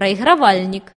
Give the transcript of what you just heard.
прайгравальнік